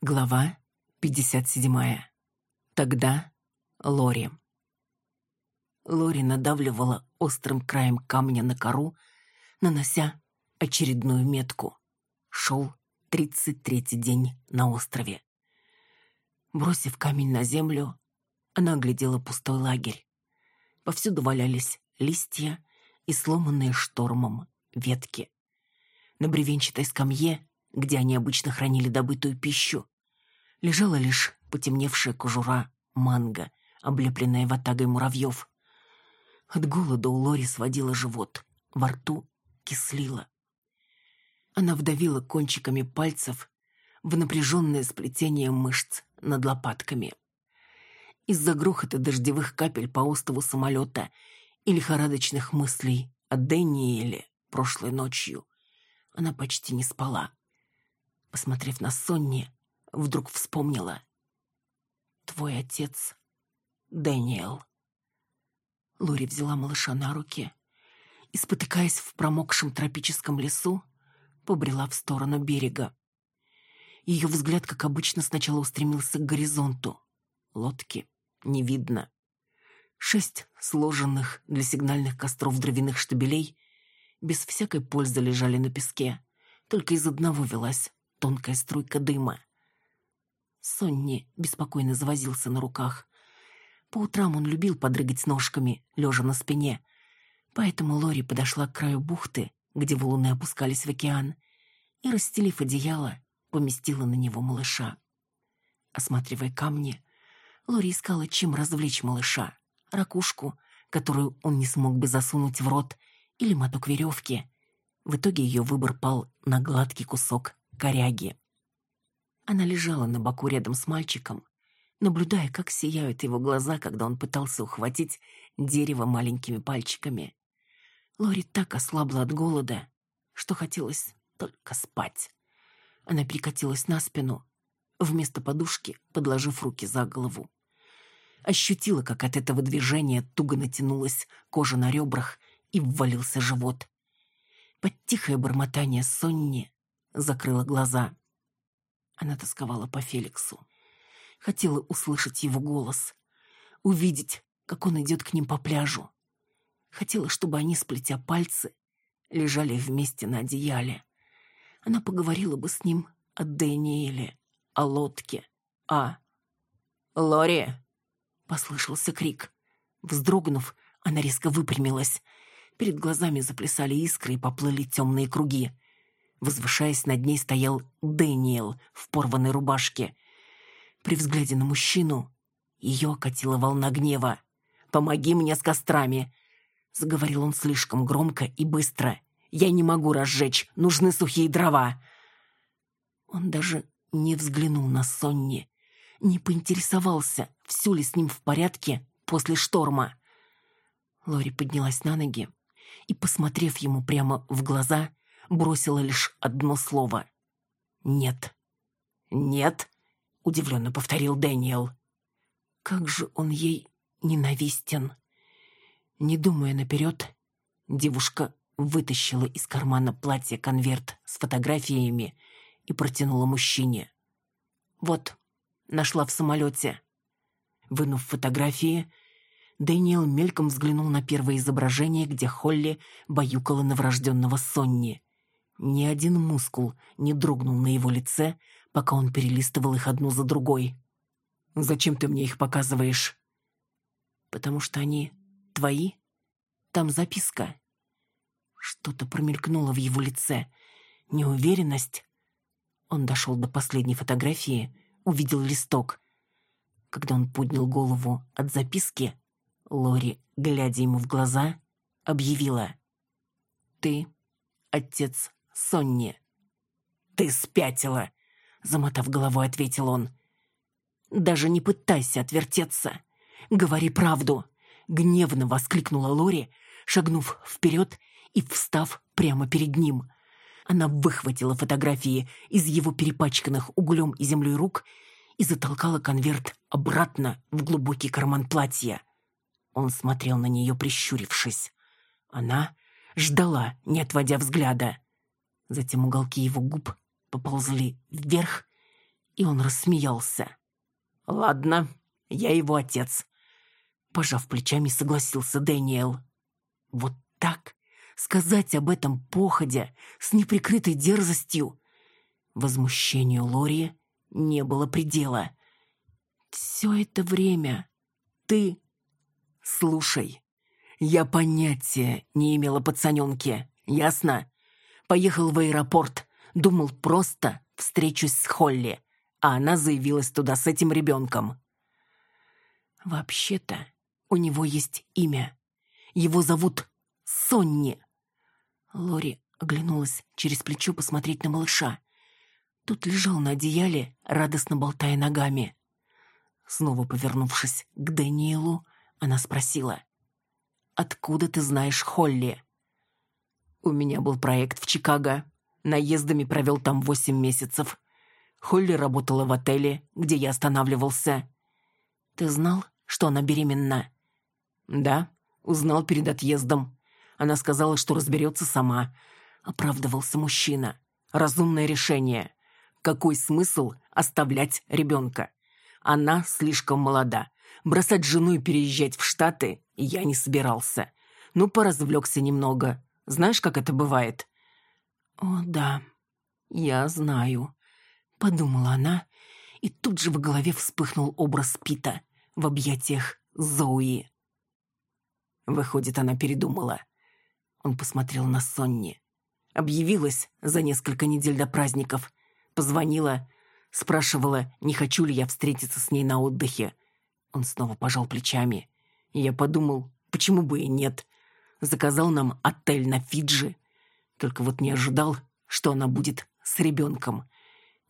Глава 57. Тогда Лори. Лори надавливала острым краем камня на кору, нанося очередную метку. Шел тридцать третий день на острове. Бросив камень на землю, она оглядела пустой лагерь. Повсюду валялись листья и сломанные штормом ветки. На бревенчатой скамье где они обычно хранили добытую пищу, лежала лишь потемневшая кожура манго, облепленная ватагой муравьев. От голода у Лори сводила живот, во рту кислила. Она вдавила кончиками пальцев в напряженное сплетение мышц над лопатками. Из-за грохота дождевых капель по острову самолета и лихорадочных мыслей о Дэниеле прошлой ночью она почти не спала. Посмотрев на Сонни, вдруг вспомнила. «Твой отец — Дэниел». Лори взяла малыша на руки и, спотыкаясь в промокшем тропическом лесу, побрела в сторону берега. Ее взгляд, как обычно, сначала устремился к горизонту. Лодки не видно. Шесть сложенных для сигнальных костров дровяных штабелей без всякой пользы лежали на песке. Только из одного велась тонкая струйка дыма. Сонни беспокойно завозился на руках. По утрам он любил подрыгать ножками, лежа на спине. Поэтому Лори подошла к краю бухты, где валуны опускались в океан, и, расстелив одеяло, поместила на него малыша. Осматривая камни, Лори искала, чем развлечь малыша. Ракушку, которую он не смог бы засунуть в рот, или моток веревки. В итоге ее выбор пал на гладкий кусок коряги. Она лежала на боку рядом с мальчиком, наблюдая, как сияют его глаза, когда он пытался ухватить дерево маленькими пальчиками. Лори так ослабла от голода, что хотелось только спать. Она перекатилась на спину, вместо подушки подложив руки за голову. Ощутила, как от этого движения туго натянулась кожа на ребрах и ввалился живот. Под тихое бормотание Сонни закрыла глаза. Она тосковала по Феликсу. Хотела услышать его голос, увидеть, как он идет к ним по пляжу. Хотела, чтобы они, сплетя пальцы, лежали вместе на одеяле. Она поговорила бы с ним о Дэниеле, о лодке, о... «Лори!» — послышался крик. Вздрогнув, она резко выпрямилась. Перед глазами заплясали искры и поплыли темные круги. Возвышаясь над ней стоял Дэниел в порванной рубашке. При взгляде на мужчину ее окатила волна гнева. «Помоги мне с кострами!» Заговорил он слишком громко и быстро. «Я не могу разжечь, нужны сухие дрова!» Он даже не взглянул на Сонни, не поинтересовался, все ли с ним в порядке после шторма. Лори поднялась на ноги и, посмотрев ему прямо в глаза, бросила лишь одно слово. «Нет». «Нет», — удивленно повторил Дэниел. «Как же он ей ненавистен!» Не думая наперед, девушка вытащила из кармана платья конверт с фотографиями и протянула мужчине. «Вот, нашла в самолете». Вынув фотографии, Дэниел мельком взглянул на первое изображение, где Холли баюкала новорожденного Сонни. Ни один мускул не дрогнул на его лице, пока он перелистывал их одну за другой. «Зачем ты мне их показываешь?» «Потому что они твои. Там записка». Что-то промелькнуло в его лице. Неуверенность. Он дошел до последней фотографии, увидел листок. Когда он поднял голову от записки, Лори, глядя ему в глаза, объявила. «Ты отец Сонни. «Ты спятила!» — замотав головой, ответил он. «Даже не пытайся отвертеться. Говори правду!» — гневно воскликнула Лори, шагнув вперед и встав прямо перед ним. Она выхватила фотографии из его перепачканных углем и землей рук и затолкала конверт обратно в глубокий карман платья. Он смотрел на нее, прищурившись. Она ждала, не отводя взгляда. Затем уголки его губ поползли вверх, И он рассмеялся. «Ладно, я его отец», — пожав плечами, согласился Дэниел. «Вот так? Сказать об этом походя, с неприкрытой дерзостью?» Возмущению Лори не было предела. «Все это время ты...» «Слушай, я понятия не имела пацаненке, ясно? Поехал в аэропорт, думал просто встречусь с Холли, а она заявилась туда с этим ребенком». «Вообще-то у него есть имя. Его зовут Сонни». Лори оглянулась через плечо посмотреть на малыша. Тут лежал на одеяле, радостно болтая ногами. Снова повернувшись к Дэниелу, она спросила. «Откуда ты знаешь Холли?» «У меня был проект в Чикаго. Наездами провел там восемь месяцев. Холли работала в отеле, где я останавливался». «Ты знал, что она беременна?» «Да, узнал перед отъездом. Она сказала, что разберется сама». Оправдывался мужчина. «Разумное решение. Какой смысл оставлять ребенка? Она слишком молода. Бросать жену и переезжать в Штаты я не собирался. Ну, поразвлекся немного. Знаешь, как это бывает?» «О, да, я знаю», — подумала она, и тут же в голове вспыхнул образ Пита в объятиях Зои. Выходит, она передумала. Он посмотрел на Сонни. Объявилась за несколько недель до праздников. Позвонила, Спрашивала, не хочу ли я встретиться с ней на отдыхе. Он снова пожал плечами. Я подумал, почему бы и нет. Заказал нам отель на Фиджи. Только вот не ожидал, что она будет с ребенком.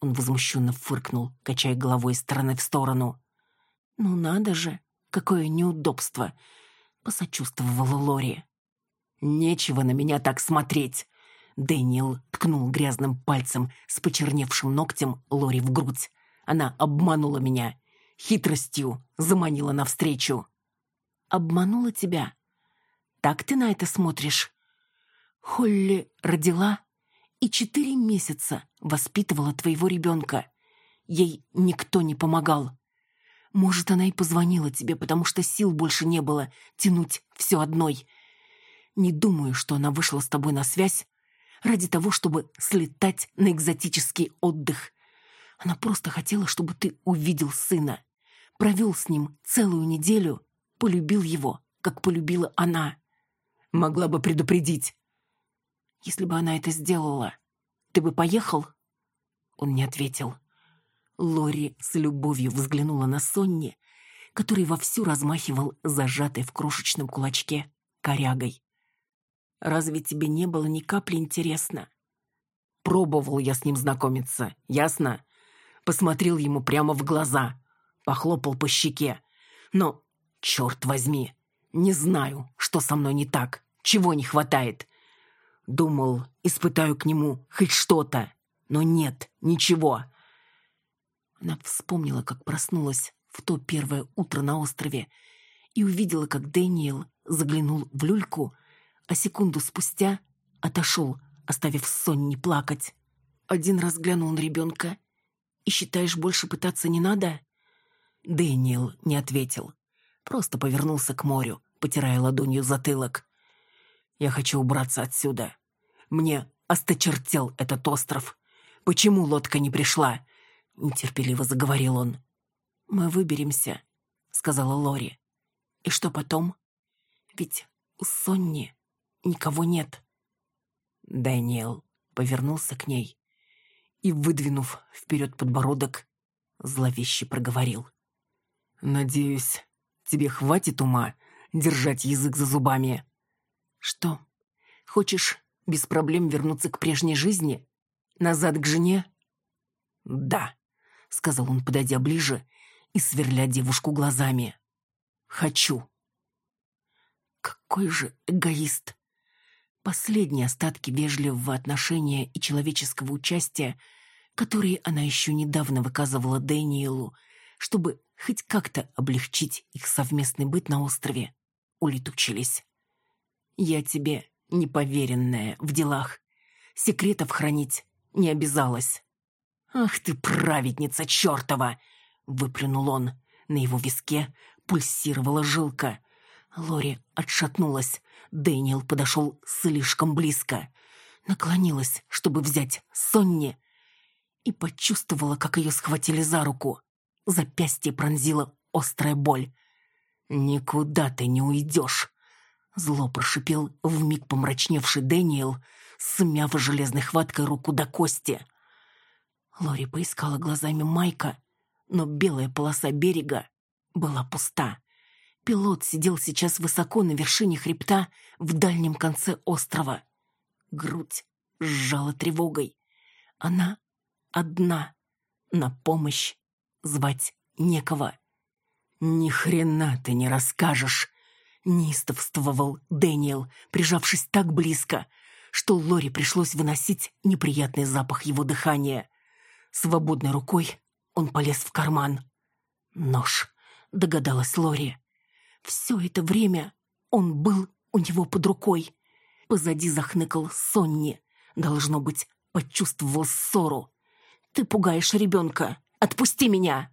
Он возмущенно фыркнул, качая головой из стороны в сторону. «Ну надо же, какое неудобство!» — посочувствовала Лори. «Нечего на меня так смотреть!» Дэниел ткнул грязным пальцем с почерневшим ногтем Лори в грудь. Она обманула меня. Хитростью заманила навстречу. «Обманула тебя? Так ты на это смотришь?» Холли родила и четыре месяца воспитывала твоего ребенка. Ей никто не помогал. Может, она и позвонила тебе, потому что сил больше не было тянуть все одной. Не думаю, что она вышла с тобой на связь, ради того, чтобы слетать на экзотический отдых. Она просто хотела, чтобы ты увидел сына, провел с ним целую неделю, полюбил его, как полюбила она. Могла бы предупредить. Если бы она это сделала, ты бы поехал? Он не ответил. Лори с любовью взглянула на Сонни, который вовсю размахивал зажатой в крошечном кулачке корягой. Разве тебе не было ни капли интересно? Пробовал я с ним знакомиться, ясно? Посмотрел ему прямо в глаза, похлопал по щеке. Но, черт возьми, не знаю, что со мной не так, чего не хватает. Думал, испытаю к нему хоть что-то, но нет, ничего. Она вспомнила, как проснулась в то первое утро на острове и увидела, как Дэниел заглянул в люльку — а секунду спустя отошел, оставив Сонни плакать. Один раз глянул на ребенка. «И считаешь, больше пытаться не надо?» Дэниел не ответил. Просто повернулся к морю, потирая ладонью затылок. «Я хочу убраться отсюда. Мне осточертел этот остров. Почему лодка не пришла?» Нетерпеливо заговорил он. «Мы выберемся», — сказала Лори. «И что потом? Ведь у Сонни никого нет. Дэниел повернулся к ней и, выдвинув вперед подбородок, зловеще проговорил. «Надеюсь, тебе хватит ума держать язык за зубами?» «Что, хочешь без проблем вернуться к прежней жизни? Назад к жене?» «Да», — сказал он, подойдя ближе и сверля девушку глазами. «Хочу». «Какой же эгоист!» Последние остатки вежливого отношения и человеческого участия, которые она еще недавно выказывала Дэниелу, чтобы хоть как-то облегчить их совместный быт на острове, улетучились. «Я тебе неповеренная в делах. Секретов хранить не обязалась». «Ах ты, праведница чертова!» — выплюнул он. На его виске пульсировала жилка. Лори отшатнулась. Дэниел подошел слишком близко. Наклонилась, чтобы взять Сонни, и почувствовала, как ее схватили за руку. Запястье пронзила острая боль. «Никуда ты не уйдешь!» Зло прошипел вмиг помрачневший Дэниел, смяв железной хваткой руку до кости. Лори поискала глазами Майка, но белая полоса берега была пуста. Пилот сидел сейчас высоко на вершине хребта в дальнем конце острова. Грудь сжала тревогой. Она одна. На помощь звать некого. «Ни хрена ты не расскажешь!» Неистовствовал Дэниел, прижавшись так близко, что Лори пришлось выносить неприятный запах его дыхания. Свободной рукой он полез в карман. Нож, догадалась Лори. Все это время он был у него под рукой. Позади захныкал Сонни. Должно быть, почувствовал ссору. «Ты пугаешь ребенка. Отпусти меня!»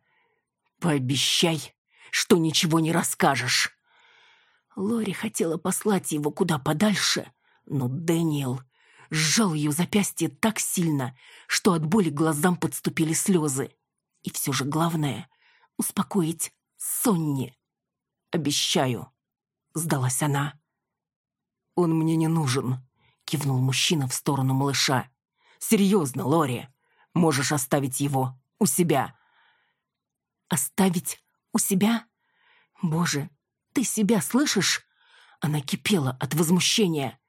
«Пообещай, что ничего не расскажешь!» Лори хотела послать его куда подальше, но Дэниел сжал ее запястье так сильно, что от боли глазам подступили слезы. И все же главное — успокоить Сонни. «Обещаю», — сдалась она. «Он мне не нужен», — кивнул мужчина в сторону малыша. «Серьезно, Лори, можешь оставить его у себя». «Оставить у себя? Боже, ты себя слышишь?» Она кипела от возмущения.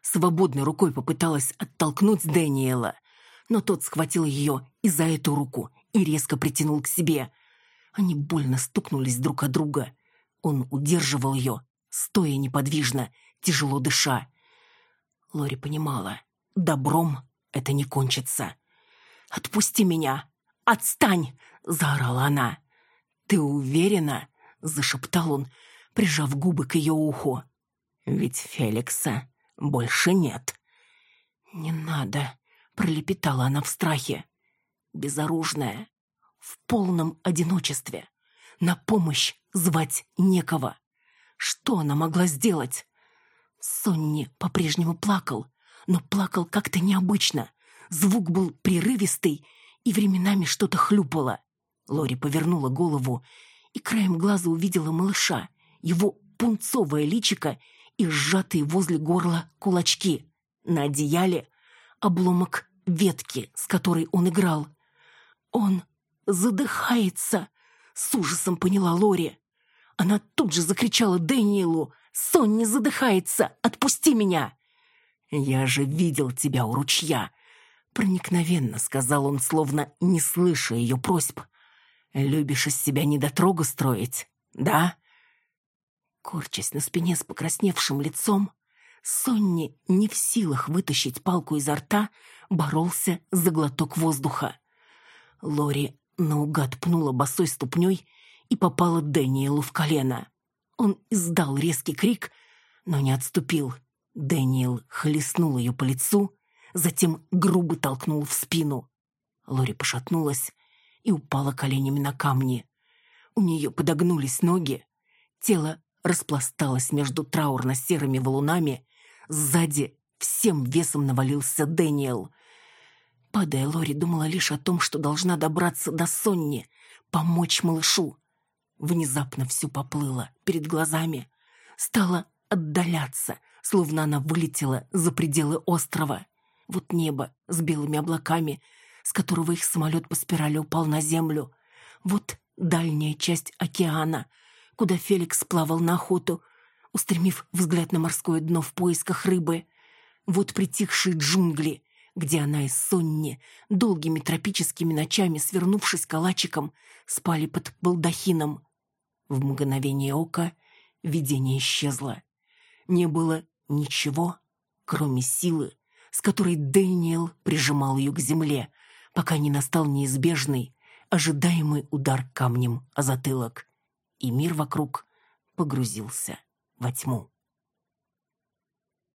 Свободной рукой попыталась оттолкнуть Дэниела, но тот схватил ее и за эту руку и резко притянул к себе. Они больно стукнулись друг от друга. Он удерживал ее, стоя неподвижно, тяжело дыша. Лори понимала, добром это не кончится. «Отпусти меня! Отстань!» — заорала она. «Ты уверена?» — зашептал он, прижав губы к ее уху. «Ведь Феликса больше нет». «Не надо», — пролепетала она в страхе. Безоружная, в полном одиночестве. На помощь звать некого. Что она могла сделать? Сонни по-прежнему плакал, но плакал как-то необычно. Звук был прерывистый, и временами что-то хлюпало. Лори повернула голову и краем глаза увидела малыша, его пунцовое личико и сжатые возле горла кулачки. На одеяле обломок ветки, с которой он играл. Он задыхается, с ужасом поняла Лори. Она тут же закричала Дэниелу. «Сонни задыхается! Отпусти меня!» «Я же видел тебя у ручья!» Проникновенно сказал он, словно не слыша ее просьб. «Любишь из себя недотрогу строить, да?» Корчась на спине с покрасневшим лицом, Сонни, не в силах вытащить палку изо рта, боролся за глоток воздуха. Лори наугад пнула босой ступней и попала Дэниелу в колено. Он издал резкий крик, но не отступил. Дэниел хлестнул ее по лицу, затем грубо толкнул в спину. Лори пошатнулась и упала коленями на камни. У нее подогнулись ноги, тело распласталась между траурно-серыми валунами. Сзади всем весом навалился Дэниел. Падая, Лори думала лишь о том, что должна добраться до Сонни, помочь малышу. Внезапно все поплыло перед глазами. Стало отдаляться, словно она вылетела за пределы острова. Вот небо с белыми облаками, с которого их самолет по спирали упал на землю. Вот дальняя часть океана — куда Феликс плавал на охоту, устремив взгляд на морское дно в поисках рыбы. Вот притихшие джунгли, где она и Сонни, долгими тропическими ночами, свернувшись калачиком, спали под балдахином. В мгновение ока видение исчезло. Не было ничего, кроме силы, с которой Дэниел прижимал ее к земле, пока не настал неизбежный, ожидаемый удар камнем о затылок и мир вокруг погрузился во тьму.